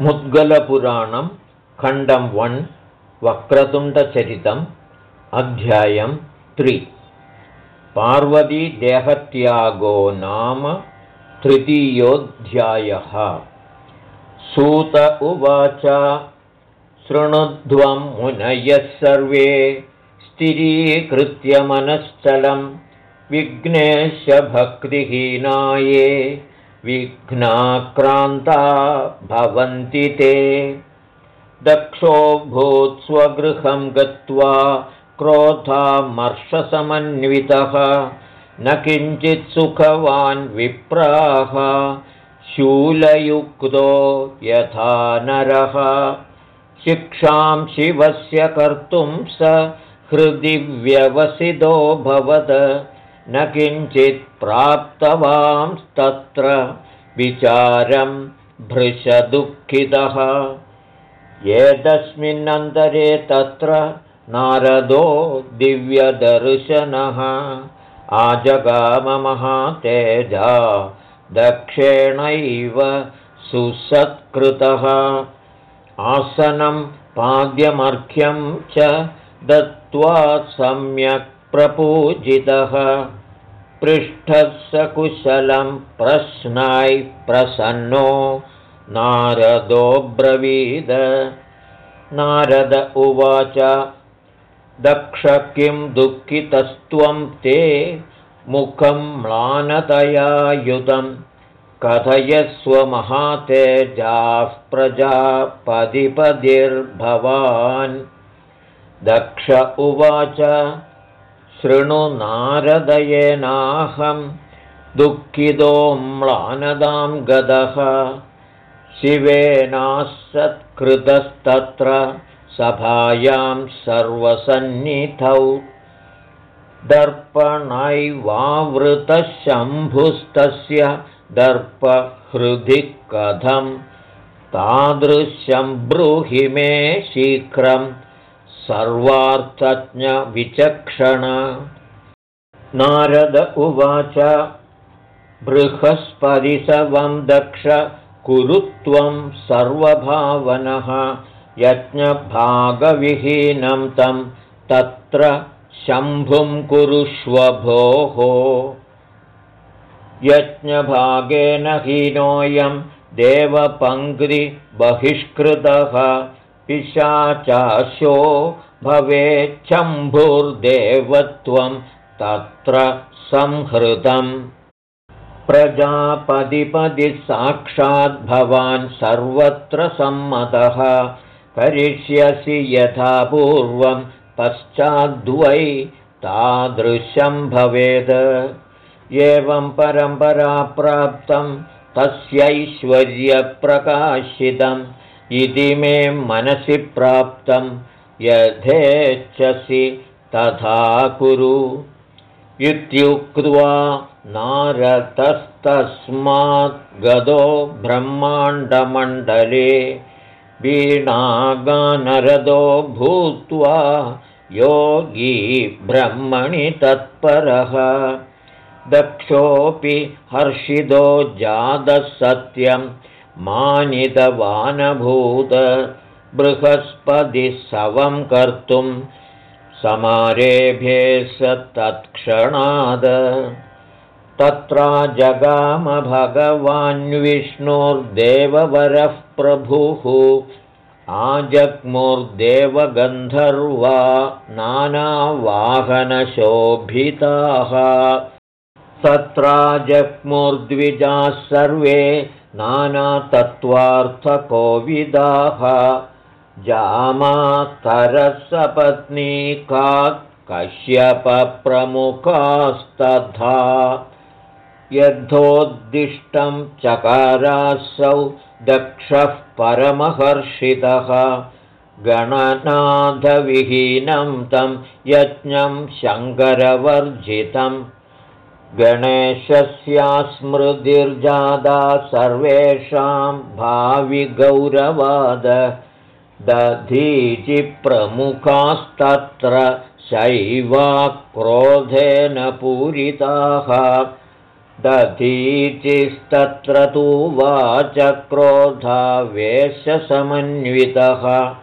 मुद्गलपुराणं खण्डं वन् वक्रतुण्डचरितम् अध्यायं त्रि। पार्वतीदेहत्यागो नाम तृतीयोऽध्यायः। सूत उवाच शृणुध्वं मुनयः सर्वे स्थिरीकृत्य मनश्चलं विघ्नेशभक्तिहीनाये विघ्नाक्रान्ता भवन्ति ते। दक्षो भूत्स्वगृहं गत्वा क्रोधामर्षसमन्वितः न किञ्चित् सुखवान् विप्राः शूलयुक्तो यथा नरः। शिक्षां शिवस्य कर्तुं स हृदि व्यवसितोऽभवत् न किञ्चित् प्राप्तवांस्तत्र विचारं भृशदुःखितः। एतस्मिन्नन्तरे तत्र नारदो दिव्यदर्शनः। आजगाममहातेजा दक्षेणैव सुसत्कृतः। आसनं पाद्यमर्घ्यं च दत्त्वा सम्यक् प्रपूजितः पृष्ठः सकुशलं प्रश्नाय प्रसन्नो। नारदोऽब्रवीद नारद उवाच दक्ष किं दुःखितस्त्वं ते मुखं म्लानतया युधं कथयस्वमहातेजाः प्रजापदिपदिर्भवान् दक्ष उवाच शृणु नारदयेनाहं दुःखितो म्लानदां गदः। शिवेनासत्कृतस्तत्र सभायां सर्वसन्निधौ। दर्पणैवावृतशम्भुस्तस्य दर्पहृदि कथं? तादृशं ब्रूहि मे शीघ्रं सर्वार्थज्ञविचक्षण। नारद उवाच बृहस्पतिशवं दक्ष कुरुत्वं सर्वभावनः यज्ञभागविहीनं तं तत्र शम्भुं कुरुष्व भोः। यज्ञभागेन हीनोऽयं देवपङ्क्तिबहिष्कृतः पिशाचाशो भवेच्छम्भुर्देवत्वं तत्र संहृतम्। प्रजापदिपदिसाक्षाद्भवान् सर्वत्र सम्मतः करिष्यसि यथा पूर्वं पश्चाद्वै तादृशं भवेद्। एवं परम्पराप्राप्तं तस्यैश्वर्यप्रकाशितम् इति मे मनसि प्राप्तं यथेच्छसि तथा कुरु। इत्युक्त्वा नारतस्तस्मात् गदो ब्रह्माण्डमण्डले वीणागानरदो भूत्वा योगी ब्रह्मणि तत्परः। दक्षोऽपि हर्षितो जातः सत्यं मानितवानभूत बृहस्पतिशवं कर्तुं समारेभे स तत्क्षणाद। तत्रा जगामभगवान्विष्णुर्देववरः प्रभुः आजग्मुर्देवगन्धर्वा नानावाहनशोभिताः। तत्राजग्मुर्द्विजाः सर्वे नानातत्त्वार्थकोविदाः जामातरसपत्नीकात् कश्यपप्रमुखास्तथा यद्धोद्दिष्टं चकारासौ दक्षः परमहर्षितः गणनाथविहीनं तं यज्ञं शङ्करवर्जितं गणेशस्यास्मृतिर्जादा सर्वेषां भाविगौरवाद दधीचिप्रमुखास्तत्र शैवा क्रोधेन पूरिताः। दधीचिस्तत्र तु वाचक्रोधावेशसमन्वितः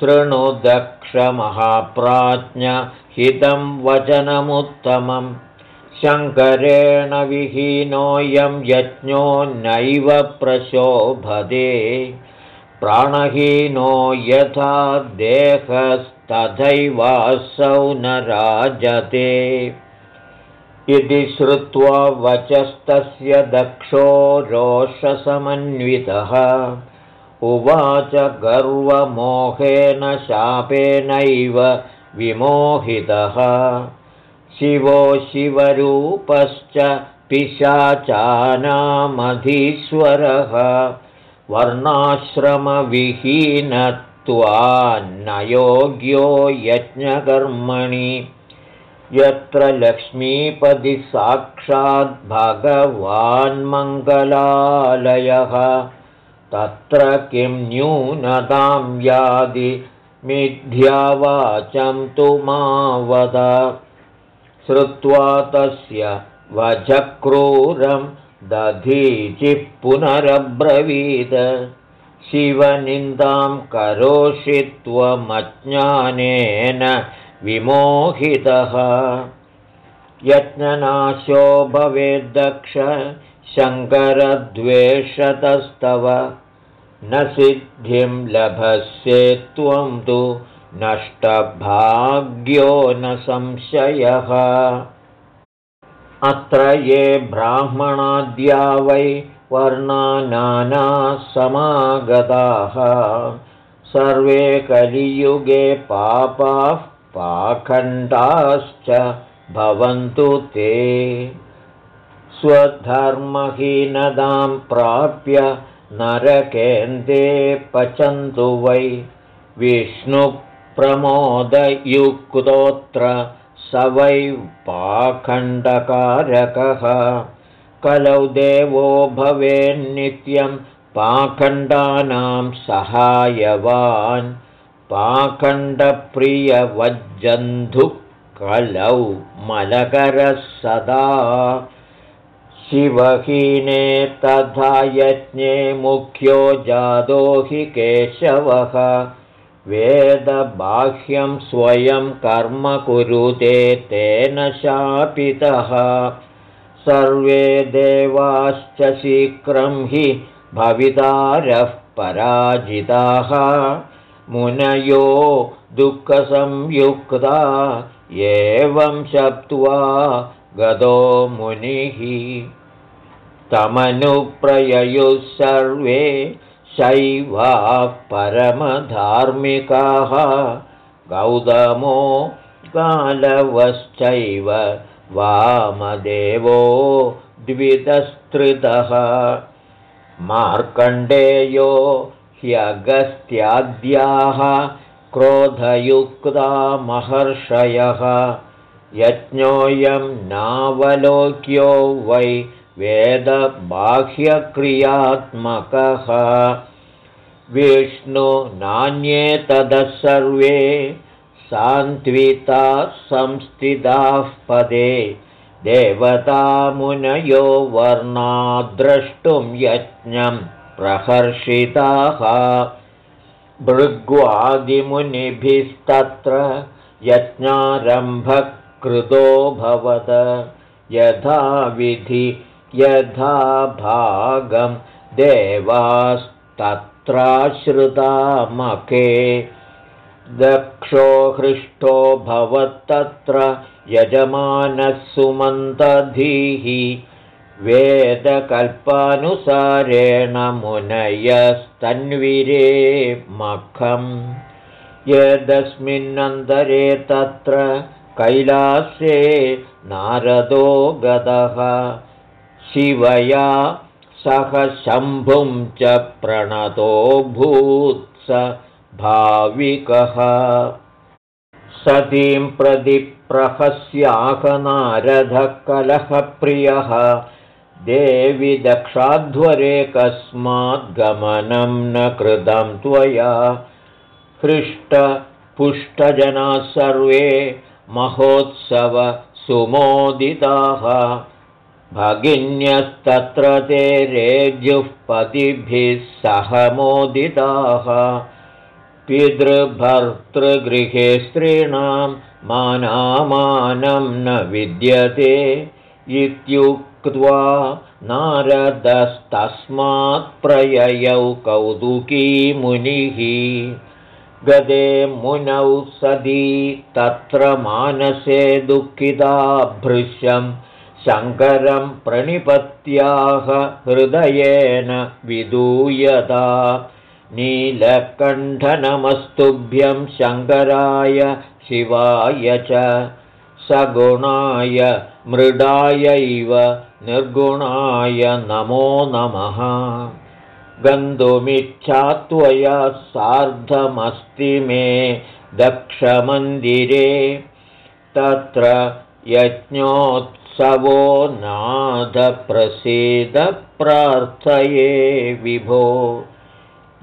शृणुदक्षमहाप्राज्ञहितं वचनमुत्तमम् शङ्करेण विहीनोऽयं यज्ञो नैव प्रशोभते। प्राणहीनो यथा देहस्तथैवासौ न राजते। इति श्रुत्वा वचस्तस्य दक्षो रोषसमन्वितः। उवाच गर्वमोहेन शापेनैव विमोहितः शिवो शिवरूपश्च पिशाचानामधीश्वरः। वर्णाश्रमविहीनत्वान्नयोग्यो यज्ञकर्मणि। यत्र लक्ष्मीपदि साक्षाद्भगवान्मङ्गलालयः तत्र किं न्यूनतां यादि मिथ्यावाचं तु मावद श्रुत्वा तस्य वचक्रूरं दधीचिः पुनरब्रवीद। शिवनिन्दां करोषि त्वमज्ञानेन विमोहितः। यज्ञनाशो भवेद्दक्ष शङ्करद्वेषतस्तव। न सिद्धिं लभस्ये त्वं तु नष्टभाग्यो न संशयः। अत्र ये ब्राह्मणाद्या वै वर्णानाना समागताः सर्वे कलियुगे पापाः पाखण्डाश्च भवन्तु ते। स्वधर्महीनदां प्राप्य नरकेन्दे पचन्तु वै विष्णुप्रमोदयुक्तोऽत्र स वै पाखण्डकारकः। कलौ देवो भवेन्नित्यं पाखण्डानां सहायवान्। पाखण्डप्रियवज्जन्धुः कलौ मलकरः सदा। शिवहीने तथा यज्ञे मुख्यो जादो हि केशवः वेदबाह्यं स्वयं कर्म कुरुते तेन शापितः। सर्वे देवाश्च शीघ्रं हि भवितारः पराजिताः। मुनयो दुःखसंयुक्ता एवं शप्त्वा गदो मुनिः। तमनुप्रययुः सर्वे शैवाः परमधार्मिकाः गौतमो कालवश्चैव वामदेवो द्वितस्तृतः मार्कण्डेयो ह्यगस्त्याद्याः क्रोधयुक्ता महर्षयः। यज्ञोऽयं नावलोक्यो वै वेदबाह्यक्रियात्मकः। विष्णु नान्ये तदः सर्वे सान्त्विता संस्थिताः पदे। देवतामुनयो वर्णाद्रष्टुं यज्ञं प्रहर्षिताः। भृग्वादिमुनिभिस्तत्र यज्ञारम्भकृतोऽभवत् यथा विधि यथा भागं देवास्तत्राश्रितामके। दक्षो हृष्टो भवत्तत्र यजमानः सुमन्तधीः वेदकल्पानुसारेण मुनयस्तन्विरे मखम्। यदस्मिन्नन्तरे तत्र कैलासे नारदो गतः शिवया सह शम्भुं च प्रणतो भूत्स भाविकः। सतीं प्रतिप्रहस्याहनारदः कलहप्रियः देवि दक्षाध्वरे कस्माद्गमनं न कृतं त्वया। हृष्टपुष्टजनाः सर्वे महोत्सवसुमोदिताः भगिन्यस्तत्र ते रेजुः पतिभिः सह मोदिताः। पितृभर्तृगृहे स्त्रीणां मानामानं न विद्यते इत्युक्त्वा नारदस्तस्मात् प्रययौ कौतुकी मुनिः। गदे मुनौ सदी तत्र मानसे दुःखिता भृशं शङ्करं प्रणिपत्याः हृदयेन विदूयता। नीलकण्ठनमस्तुभ्यं शङ्कराय शिवाय च सगुणाय मृडायैव निर्गुणाय नमो नमः। गन्तुमिच्छा त्वया सार्धमस्ति मे दक्षमन्दिरे। तत्र यज्ञोत्सवो नाथप्रसीदप्रार्थये विभो।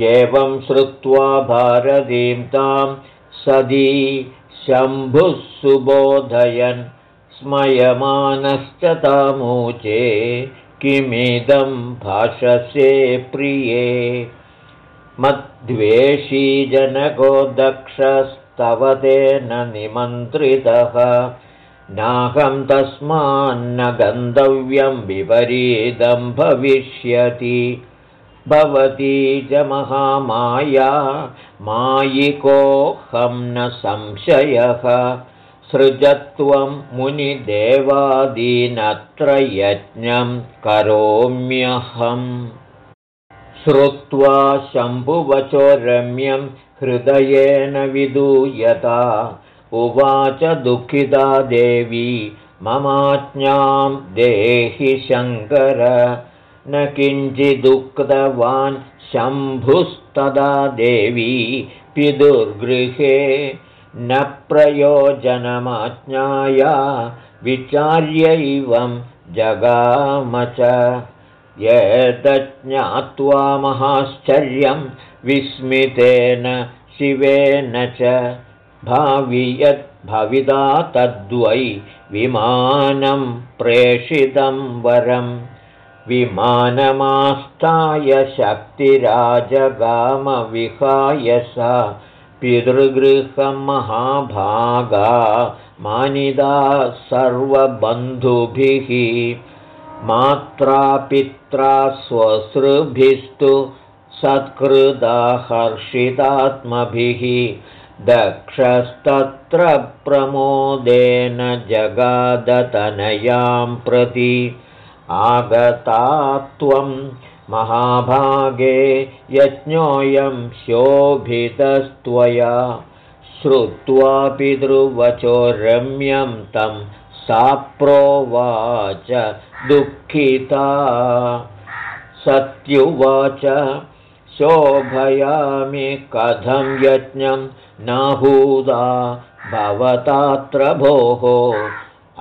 एवं श्रुत्वा भारतीं तां सदी शम्भुः सुबोधयन् स्मयमानश्च तामूचे किमिदं भाषसे प्रिये। मद्वेषी जनको दक्षस्तव तेन निमन्त्रितः नाहं तस्मान्न गन्तव्यं विपरीतं भविष्यति। भवती च महामाया मायिकोऽहं न संशयः। सृजत्वं मुनिदेवादीनत्र यज्ञं करोम्यहम्। श्रुत्वा शम्भुवचो रम्यं हृदयेन विदूयता उवाच दुःखिता देवी ममाज्ञां देहि शङ्कर। न किञ्चिदुक्तवान् शम्भुस्तदा देवी पितुर्गृहे। न प्रयोजनमाज्ञाया विचार्यैवं जगाम च। एतज्ज्ञात्वा महाश्चर्यं विस्मितेन शिवेन च भावि यद्भविता तद्वै विमानं प्रेषितं वरम् विमानमास्ताय शक्तिराजगामविहाय सा पितृगृहं महाभागा मानिदा सर्वबन्धुभिः। मात्रापित्रा स्वसृभिस्तु सत्कृदा हर्षितात्मभिः दक्षस्तत्र प्रमोदेन जगादतनयां प्रति आगता त्वं महाभागे यज्ञोऽयं शोभितस्त्वया श्रुत्वा पितृवचो रम्यं तं साप्रोवाच दुःखिता। सत्युवाच शोभयामि कथं यज्ञं नाहूदा भवतात्र भोः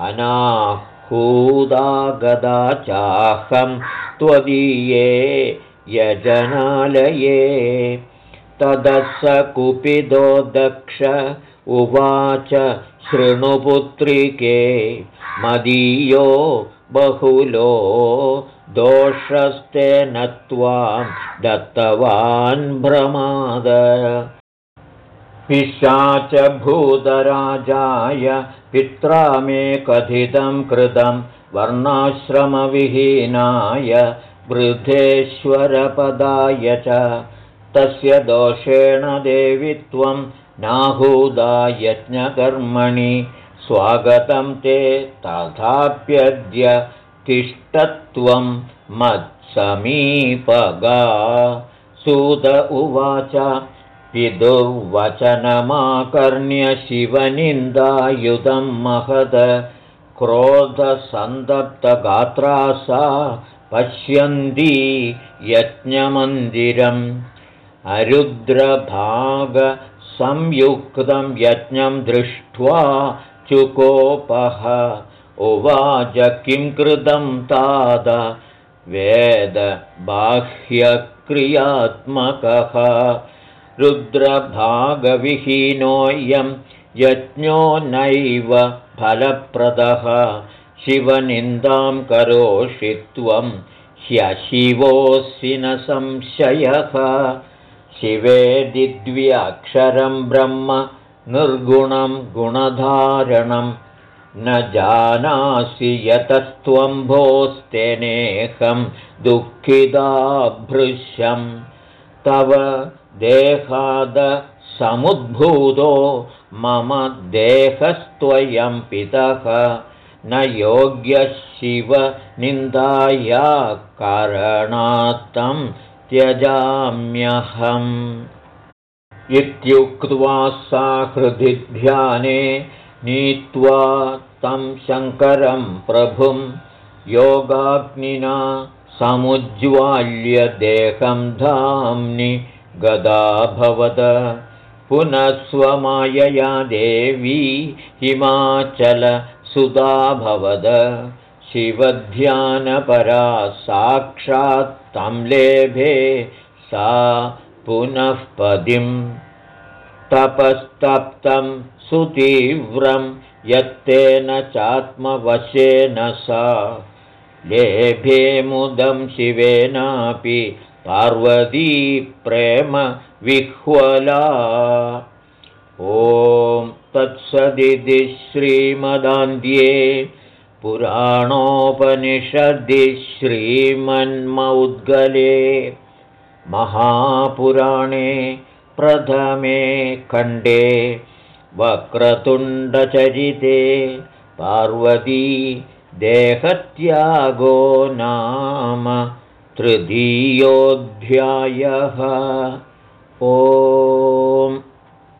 अनाः हूदा चाहं त्वदीये यजनालये तदः स कुपिदो दक्ष उवाच शृणुपुत्रिके मदीयो बहुलो दोषस्तेन त्वां दत्तवान् भ्रमाद पिशाच भूतराजाय पित्रा मे कथितं कृतं वर्णाश्रमविहीनाय वृद्धेश्वरपदाय च। तस्य दोषेण देवि त्वं नाहूदा यज्ञकर्मणि स्वागतं ते तथाप्यद्य तिष्ठत्वं मत्समीपगा। सुद उवाच पितुर्वचनमाकर्ण्य शिवनिन्दायुधं महद। क्रोधसन्तप्तगात्रा सा पश्यन्ती यज्ञमन्दिरम्। अरुद्रभागसंयुक्तं यज्ञं दृष्ट्वा चुकोपः। उवाच किं कृतं ताद? वेदबाह्यक्रियात्मकः रुद्रभागविहीनोऽयं यज्ञो नैव फलप्रदः। शिवनिन्दां करोषि त्वं ह्यशिवोऽसि न संशयः। शिवेदिद्व्यक्षरं ब्रह्म निर्गुणं गुणधारणं। न जानासि यतस्त्वम्भोस्तेनेकं दुःखिदाभृश्यं तव देहादसमुद्भूतो मम देहस्त्वयं पितः। न योग्यशिवनिन्दाया कारणात्तं त्यजाम्यहम् इत्युक्त्वा सा हृदि ध्याने नीत्वा तं शङ्करं प्रभुं योगाग्निना समुज्ज्वाल्य देहं धाम्नि गदाभवद। पुनः स्वमायया देवी हिमाचलसुधाभवद शिवध्यानपरा साक्षात् तं लेभे सा पुनः पदिं तपस्तप्तं सुतीव्रं यत्तेन चात्मवशेन सा। लेभे मुदं शिवेनापि पार्वती प्रेम विह्वला। ॐ तत्सदिति श्रीमदान्ध्ये पुराणोपनिषदि श्रीमन्मौद्गले महापुराणे प्रथमे खण्डे वक्रतुण्डचरिते पार्वती देहत्यागो नाम तृतीयोऽध्यायः ओ